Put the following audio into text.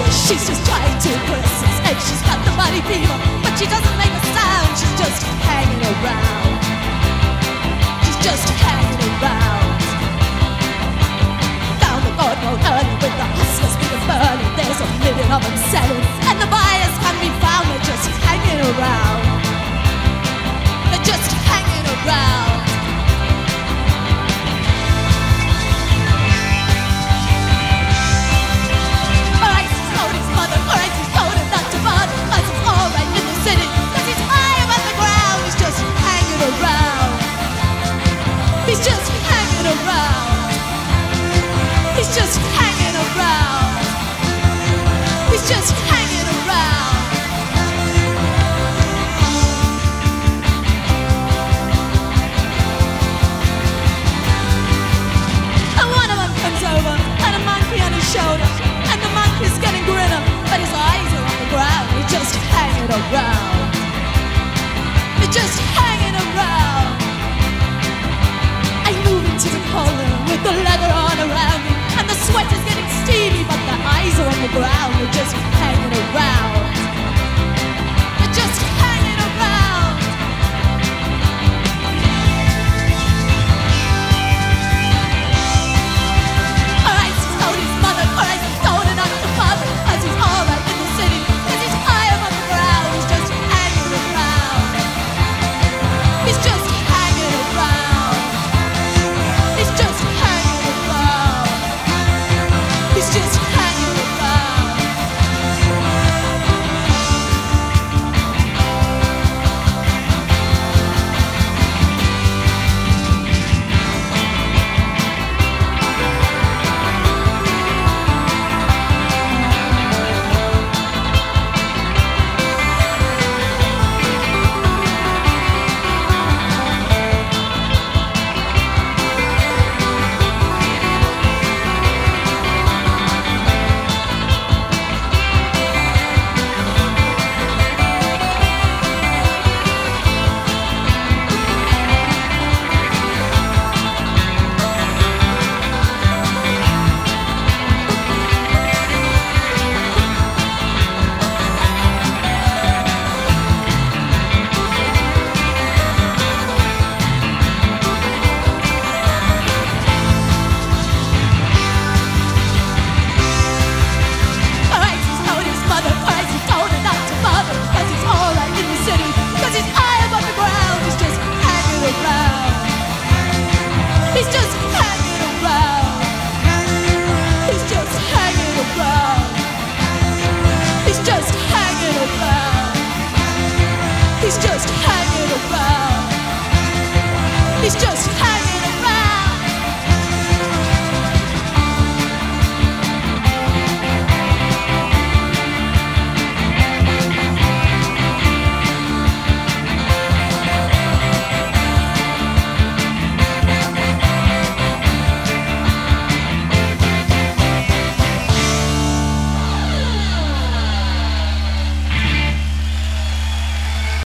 gorgeous. She's just trying to impress us, and she's got the body fever, but she doesn't make a sound. She's just hanging around. She's just hanging around. Found the garden on early with the hustlers with burning. There's a million of them selling. just hanging around. He's just hanging about. He's just